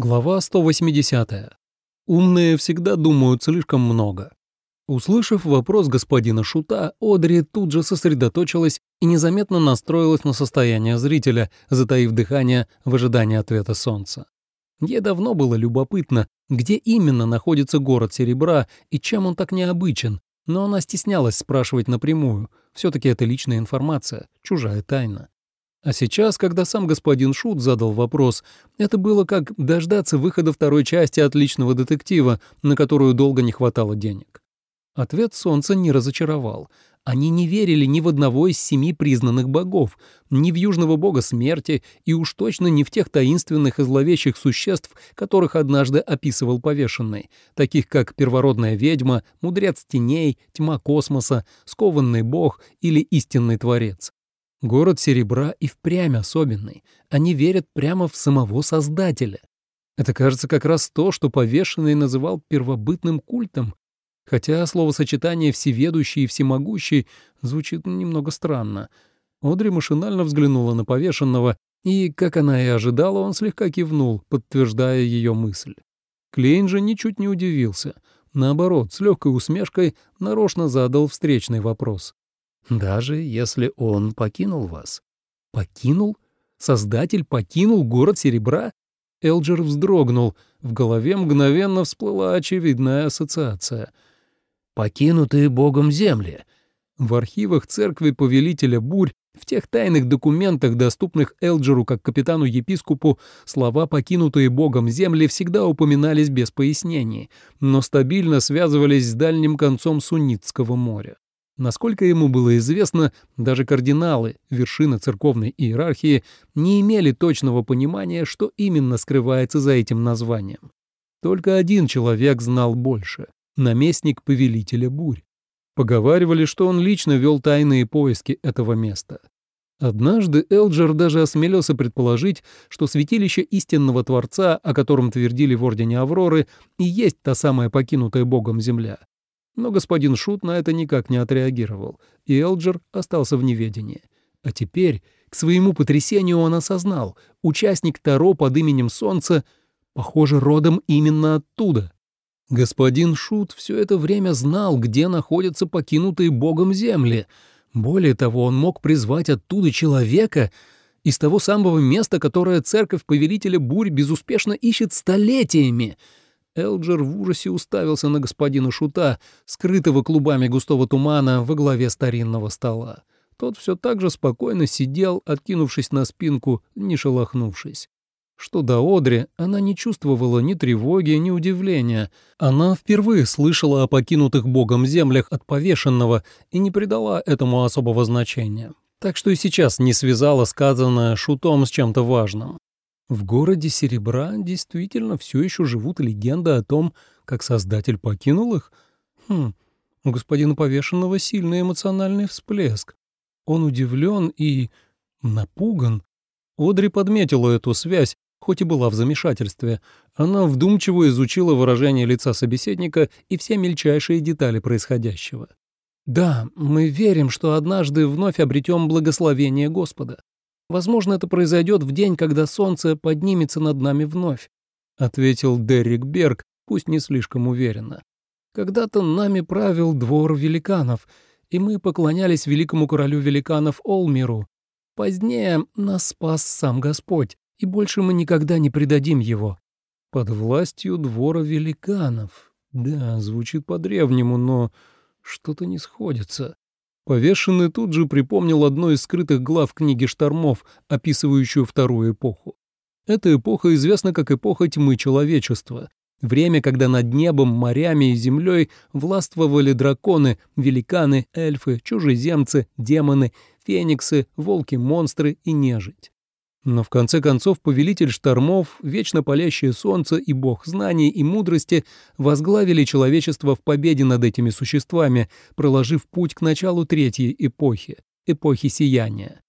Глава 180. Умные всегда думают слишком много. Услышав вопрос господина Шута, Одри тут же сосредоточилась и незаметно настроилась на состояние зрителя, затаив дыхание в ожидании ответа солнца. Ей давно было любопытно, где именно находится город Серебра и чем он так необычен, но она стеснялась спрашивать напрямую. все таки это личная информация, чужая тайна. А сейчас, когда сам господин Шут задал вопрос, это было как дождаться выхода второй части отличного детектива, на которую долго не хватало денег. Ответ Солнца не разочаровал. Они не верили ни в одного из семи признанных богов, ни в южного бога смерти и уж точно не в тех таинственных и зловещих существ, которых однажды описывал повешенный, таких как первородная ведьма, мудрец теней, тьма космоса, скованный бог или истинный творец. Город серебра и впрямь особенный. Они верят прямо в самого Создателя. Это кажется как раз то, что повешенный называл первобытным культом, хотя словосочетание «всеведущий» и «всемогущий» звучит немного странно. Одри машинально взглянула на повешенного, и, как она и ожидала, он слегка кивнул, подтверждая ее мысль. Клейн же ничуть не удивился. Наоборот, с легкой усмешкой нарочно задал встречный вопрос. Даже если он покинул вас. Покинул? Создатель покинул город Серебра? Элджер вздрогнул. В голове мгновенно всплыла очевидная ассоциация. «Покинутые Богом земли». В архивах церкви Повелителя Бурь, в тех тайных документах, доступных Элджеру как капитану-епископу, слова «покинутые Богом земли» всегда упоминались без пояснений, но стабильно связывались с дальним концом Суннитского моря. Насколько ему было известно, даже кардиналы, вершины церковной иерархии, не имели точного понимания, что именно скрывается за этим названием. Только один человек знал больше — наместник повелителя бурь. Поговаривали, что он лично вел тайные поиски этого места. Однажды Элджер даже осмелился предположить, что святилище истинного Творца, о котором твердили в Ордене Авроры, и есть та самая покинутая Богом земля. Но господин Шут на это никак не отреагировал, и Элджер остался в неведении. А теперь, к своему потрясению, он осознал, участник Таро под именем Солнца, похоже, родом именно оттуда. Господин Шут все это время знал, где находятся покинутые Богом земли. Более того, он мог призвать оттуда человека из того самого места, которое церковь Повелителя Бурь безуспешно ищет столетиями — Элджер в ужасе уставился на господина Шута, скрытого клубами густого тумана во главе старинного стола. Тот все так же спокойно сидел, откинувшись на спинку, не шелохнувшись. Что до Одри, она не чувствовала ни тревоги, ни удивления. Она впервые слышала о покинутых богом землях от повешенного и не придала этому особого значения. Так что и сейчас не связала сказанное шутом с чем-то важным. В городе Серебра действительно все еще живут легенды о том, как Создатель покинул их? Хм, у господина Повешенного сильный эмоциональный всплеск. Он удивлен и напуган. Одри подметила эту связь, хоть и была в замешательстве. Она вдумчиво изучила выражение лица собеседника и все мельчайшие детали происходящего. «Да, мы верим, что однажды вновь обретем благословение Господа. Возможно, это произойдет в день, когда солнце поднимется над нами вновь», — ответил Деррик Берг, пусть не слишком уверенно. «Когда-то нами правил двор великанов, и мы поклонялись великому королю великанов Олмиру. Позднее нас спас сам Господь, и больше мы никогда не предадим его». «Под властью двора великанов». Да, звучит по-древнему, но что-то не сходится. Повешенный тут же припомнил одно из скрытых глав книги штормов, описывающую вторую эпоху. Эта эпоха известна как эпоха тьмы человечества, время, когда над небом, морями и землей властвовали драконы, великаны, эльфы, чужеземцы, демоны, фениксы, волки-монстры и нежить. Но в конце концов повелитель штормов, вечно палящее солнце и бог знаний и мудрости возглавили человечество в победе над этими существами, проложив путь к началу третьей эпохи, эпохи сияния.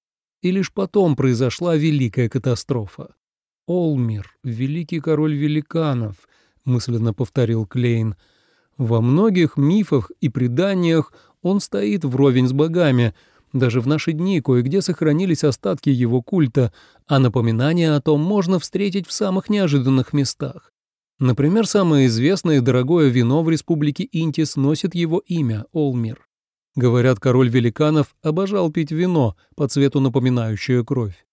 И лишь потом произошла великая катастрофа. «Олмир, великий король великанов», — мысленно повторил Клейн. «Во многих мифах и преданиях он стоит вровень с богами, Даже в наши дни кое-где сохранились остатки его культа, а напоминания о том можно встретить в самых неожиданных местах. Например, самое известное и дорогое вино в республике Интис носит его имя – Олмир. Говорят, король великанов обожал пить вино, по цвету напоминающее кровь.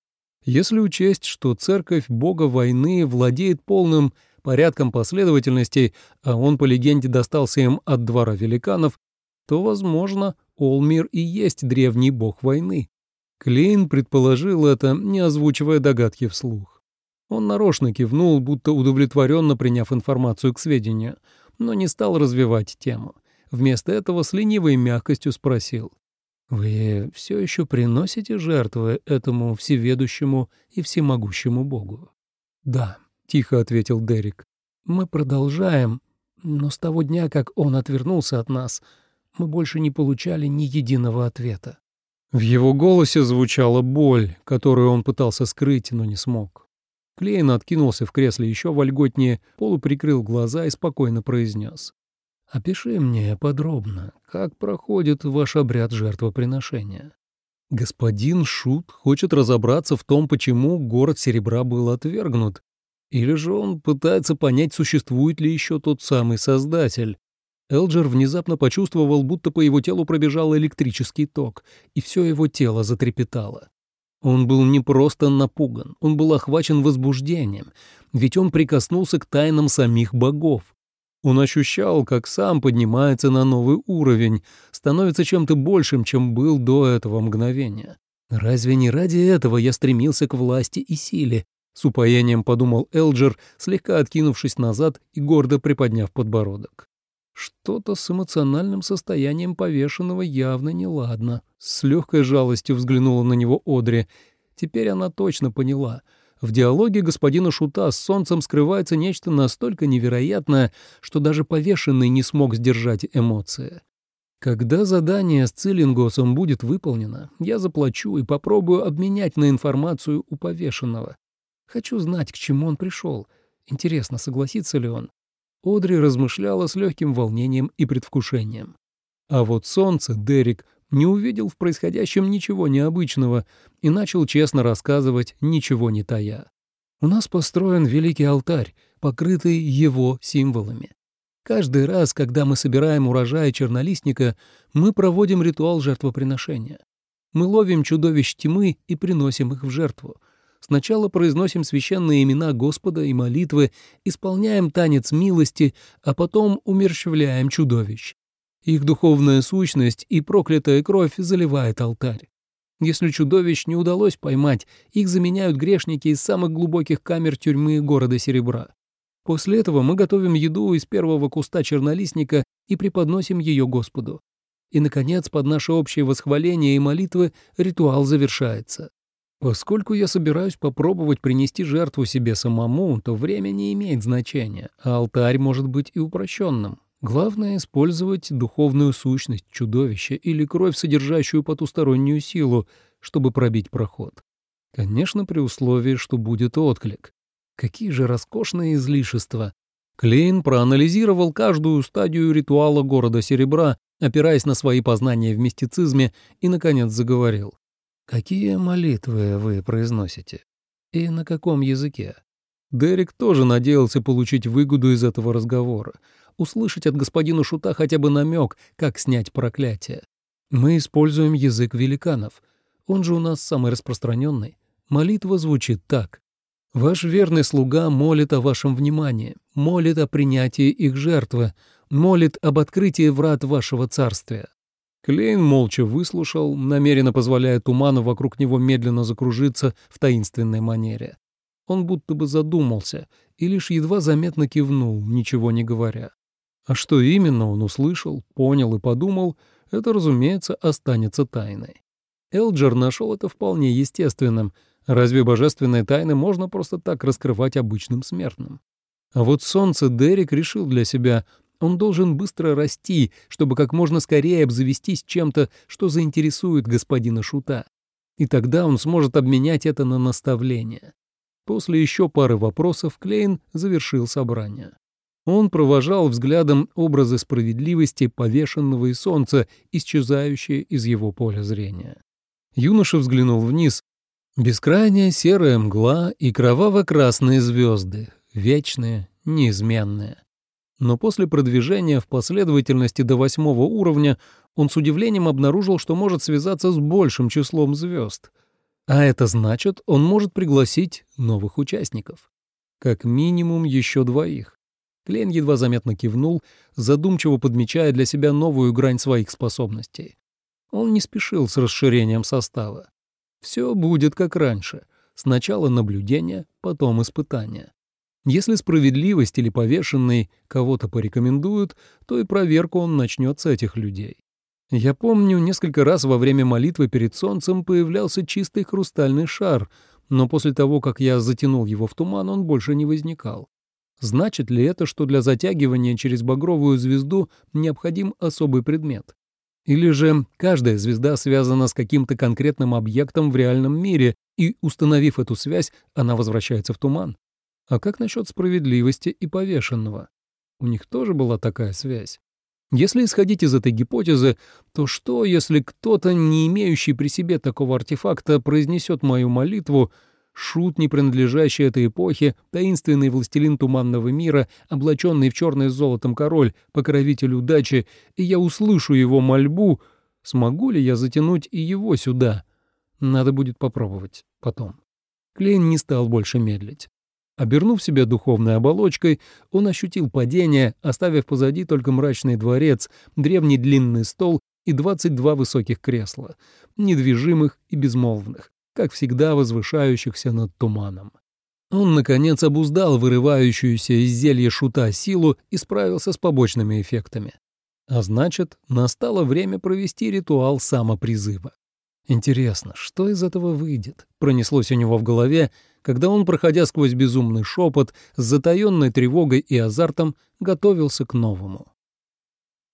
Если учесть, что церковь бога войны владеет полным порядком последовательностей, а он, по легенде, достался им от двора великанов, то, возможно, Олмир и есть древний бог войны. Клейн предположил это, не озвучивая догадки вслух. Он нарочно кивнул, будто удовлетворенно приняв информацию к сведению, но не стал развивать тему. Вместо этого с ленивой мягкостью спросил. «Вы все еще приносите жертвы этому всеведущему и всемогущему Богу?» «Да», — тихо ответил Дерек. «Мы продолжаем, но с того дня, как он отвернулся от нас, мы больше не получали ни единого ответа». В его голосе звучала боль, которую он пытался скрыть, но не смог. Клейн откинулся в кресле еще вольготнее, полуприкрыл глаза и спокойно произнес. «Опиши мне подробно, как проходит ваш обряд жертвоприношения». Господин Шут хочет разобраться в том, почему город Серебра был отвергнут, или же он пытается понять, существует ли еще тот самый Создатель. Элджер внезапно почувствовал, будто по его телу пробежал электрический ток, и все его тело затрепетало. Он был не просто напуган, он был охвачен возбуждением, ведь он прикоснулся к тайнам самих богов. Он ощущал, как сам поднимается на новый уровень, становится чем-то большим, чем был до этого мгновения. Разве не ради этого я стремился к власти и силе? С упоением подумал Элджер, слегка откинувшись назад и гордо приподняв подбородок. Что-то с эмоциональным состоянием повешенного явно неладно. С легкой жалостью взглянула на него Одри. Теперь она точно поняла. В диалоге господина Шута с солнцем скрывается нечто настолько невероятное, что даже повешенный не смог сдержать эмоции. Когда задание с Циллингосом будет выполнено, я заплачу и попробую обменять на информацию у повешенного. Хочу знать, к чему он пришел. Интересно, согласится ли он. Одри размышляла с легким волнением и предвкушением. А вот солнце Дерек не увидел в происходящем ничего необычного и начал честно рассказывать, ничего не тая. «У нас построен великий алтарь, покрытый его символами. Каждый раз, когда мы собираем урожай чернолистника, мы проводим ритуал жертвоприношения. Мы ловим чудовищ тьмы и приносим их в жертву, Сначала произносим священные имена Господа и молитвы, исполняем танец милости, а потом умерщвляем чудовищ. Их духовная сущность и проклятая кровь заливает алтарь. Если чудовищ не удалось поймать, их заменяют грешники из самых глубоких камер тюрьмы города Серебра. После этого мы готовим еду из первого куста чернолистника и преподносим ее Господу. И, наконец, под наше общее восхваление и молитвы ритуал завершается. Поскольку я собираюсь попробовать принести жертву себе самому, то время не имеет значения, а алтарь может быть и упрощенным. Главное — использовать духовную сущность чудовища или кровь, содержащую потустороннюю силу, чтобы пробить проход. Конечно, при условии, что будет отклик. Какие же роскошные излишества! Клейн проанализировал каждую стадию ритуала города Серебра, опираясь на свои познания в мистицизме, и, наконец, заговорил. «Какие молитвы вы произносите? И на каком языке?» Дерек тоже надеялся получить выгоду из этого разговора, услышать от господина Шута хотя бы намек, как снять проклятие. «Мы используем язык великанов. Он же у нас самый распространенный. Молитва звучит так. Ваш верный слуга молит о вашем внимании, молит о принятии их жертвы, молит об открытии врат вашего царствия. Клейн молча выслушал, намеренно позволяя туману вокруг него медленно закружиться в таинственной манере. Он будто бы задумался и лишь едва заметно кивнул, ничего не говоря. А что именно он услышал, понял и подумал, это, разумеется, останется тайной. Элджер нашел это вполне естественным. Разве божественные тайны можно просто так раскрывать обычным смертным? А вот солнце Дерек решил для себя, он должен быстро расти, чтобы как можно скорее обзавестись чем-то, что заинтересует господина Шута. И тогда он сможет обменять это на наставление. После еще пары вопросов Клейн завершил собрание. Он провожал взглядом образы справедливости, повешенного и солнца, исчезающие из его поля зрения. Юноша взглянул вниз. Бескрайняя серая мгла и кроваво-красные звезды, вечные, неизменные. Но после продвижения в последовательности до восьмого уровня он с удивлением обнаружил, что может связаться с большим числом звезд. А это значит, он может пригласить новых участников. Как минимум еще двоих. Клейн едва заметно кивнул, задумчиво подмечая для себя новую грань своих способностей. Он не спешил с расширением состава. Все будет как раньше. Сначала наблюдение, потом испытание. Если справедливость или повешенный кого-то порекомендуют, то и проверку он начнет с этих людей. Я помню, несколько раз во время молитвы перед солнцем появлялся чистый хрустальный шар, но после того, как я затянул его в туман, он больше не возникал. Значит ли это, что для затягивания через багровую звезду необходим особый предмет? Или же каждая звезда связана с каким-то конкретным объектом в реальном мире, и, установив эту связь, она возвращается в туман? А как насчет справедливости и повешенного? У них тоже была такая связь. Если исходить из этой гипотезы, то что, если кто-то, не имеющий при себе такого артефакта, произнесет мою молитву, шут, не принадлежащий этой эпохе, таинственный властелин туманного мира, облаченный в черное с золотом король, покровитель удачи, и я услышу его мольбу, смогу ли я затянуть и его сюда? Надо будет попробовать потом. Клейн не стал больше медлить. Обернув себя духовной оболочкой, он ощутил падение, оставив позади только мрачный дворец, древний длинный стол и 22 высоких кресла, недвижимых и безмолвных, как всегда возвышающихся над туманом. Он, наконец, обуздал вырывающуюся из зелья шута силу и справился с побочными эффектами. А значит, настало время провести ритуал самопризыва. Интересно, что из этого выйдет? Пронеслось у него в голове, когда он, проходя сквозь безумный шепот, с затаенной тревогой и азартом, готовился к новому.